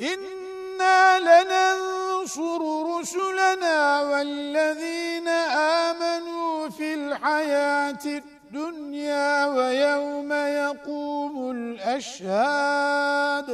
إنا لننصر رسلنا والذين آمنوا في الحياة الدنيا ويوم يقوم الأشهاد